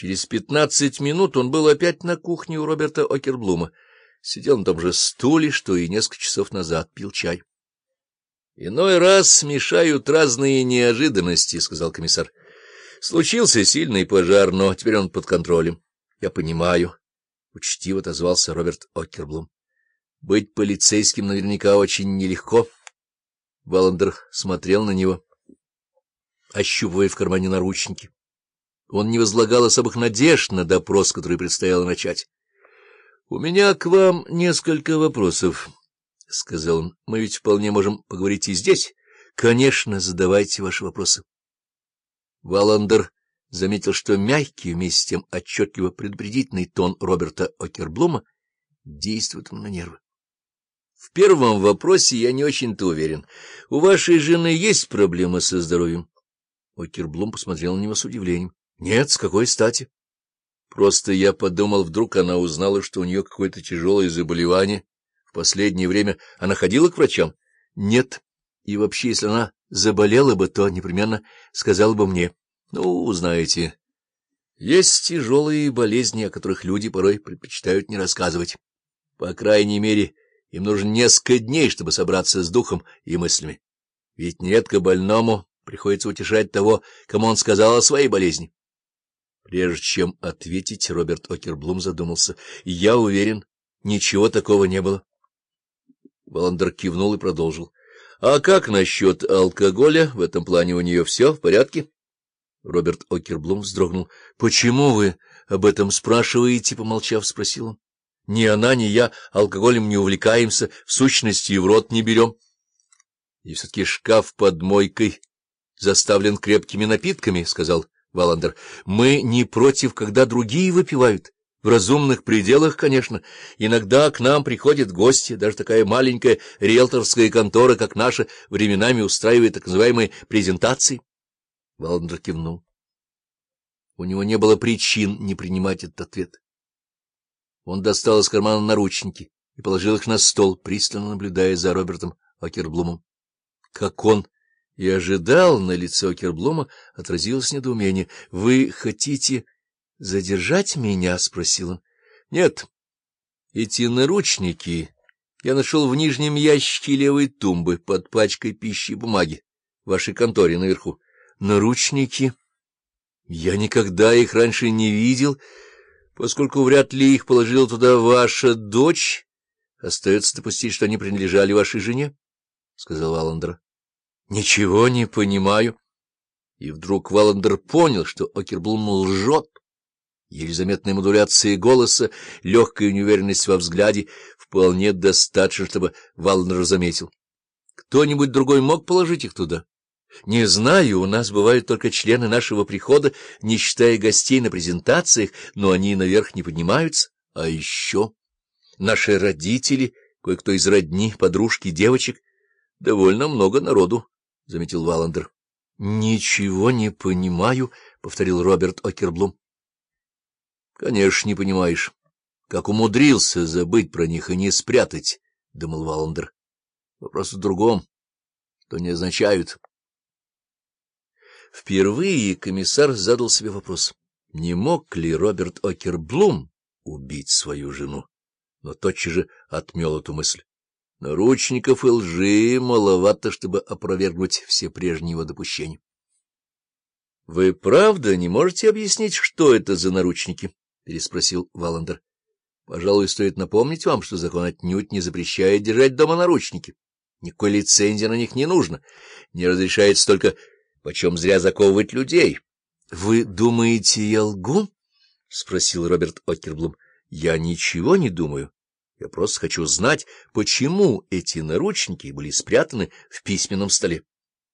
Через пятнадцать минут он был опять на кухне у Роберта Окерблума. Сидел на том же стуле, что и несколько часов назад пил чай. — Иной раз смешают разные неожиданности, — сказал комиссар. — Случился сильный пожар, но теперь он под контролем. — Я понимаю, — учтиво отозвался Роберт Окерблум. — Быть полицейским наверняка очень нелегко. Валандер смотрел на него, ощупывая в кармане наручники. Он не возлагал особых надежд на допрос, который предстояло начать. — У меня к вам несколько вопросов, — сказал он. — Мы ведь вполне можем поговорить и здесь. — Конечно, задавайте ваши вопросы. Валандер заметил, что мягкий, вместе с тем отчетливо предупредительный тон Роберта Окерблума действует на нервы. В первом вопросе я не очень-то уверен. У вашей жены есть проблемы со здоровьем? Окерблум посмотрел на него с удивлением. Нет, с какой стати? Просто я подумал, вдруг она узнала, что у нее какое-то тяжелое заболевание. В последнее время она ходила к врачам? Нет. И вообще, если она заболела бы, то непременно сказала бы мне. Ну, знаете, есть тяжелые болезни, о которых люди порой предпочитают не рассказывать. По крайней мере, им нужно несколько дней, чтобы собраться с духом и мыслями. Ведь нередко больному приходится утешать того, кому он сказал о своей болезни. Прежде чем ответить, Роберт Окерблум задумался. — Я уверен, ничего такого не было. Валандер кивнул и продолжил. — А как насчет алкоголя? В этом плане у нее все в порядке? Роберт Окерблум вздрогнул. — Почему вы об этом спрашиваете? — помолчав, спросил он. — Ни она, ни я алкоголем не увлекаемся, в сущности и в рот не берем. И все-таки шкаф под мойкой заставлен крепкими напитками, — сказал Валандер. — Мы не против, когда другие выпивают. В разумных пределах, конечно. Иногда к нам приходят гости, даже такая маленькая риэлторская контора, как наша, временами устраивает так называемые презентации. Валандер кивнул. У него не было причин не принимать этот ответ. Он достал из кармана наручники и положил их на стол, пристально наблюдая за Робертом Окерблумом. Как он и ожидал, на лице Керблома отразилось недоумение. — Вы хотите задержать меня? — спросил он. — Нет. Эти наручники я нашел в нижнем ящике левой тумбы под пачкой пищи и бумаги в вашей конторе наверху. Наручники? Я никогда их раньше не видел, поскольку вряд ли их положила туда ваша дочь. Остается допустить, что они принадлежали вашей жене, — сказал Аландра. Ничего не понимаю. И вдруг Валандер понял, что Окерблум лжет. Еле заметная модуляция голоса, легкая неуверенность во взгляде вполне достаточно, чтобы Валандер заметил. Кто-нибудь другой мог положить их туда? Не знаю, у нас бывают только члены нашего прихода, не считая гостей на презентациях, но они наверх не поднимаются. А еще наши родители, кое-кто из родни, подружки, девочек, довольно много народу — заметил Валандер. — Ничего не понимаю, — повторил Роберт Окерблум. — Конечно, не понимаешь. Как умудрился забыть про них и не спрятать, — думал Валандер. — Вопрос в другом. То не означают. Впервые комиссар задал себе вопрос, не мог ли Роберт Окерблум убить свою жену, но тотчас же отмел эту мысль. Наручников и лжи маловато, чтобы опровергнуть все прежние его допущения. — Вы правда не можете объяснить, что это за наручники? — переспросил Валандер. — Пожалуй, стоит напомнить вам, что закон отнюдь не запрещает держать дома наручники. Никакой лицензии на них не нужно. Не разрешается только почем зря заковывать людей. — Вы думаете, я лгу? — спросил Роберт Окерблум. — Я ничего не думаю. Я просто хочу знать, почему эти наручники были спрятаны в письменном столе.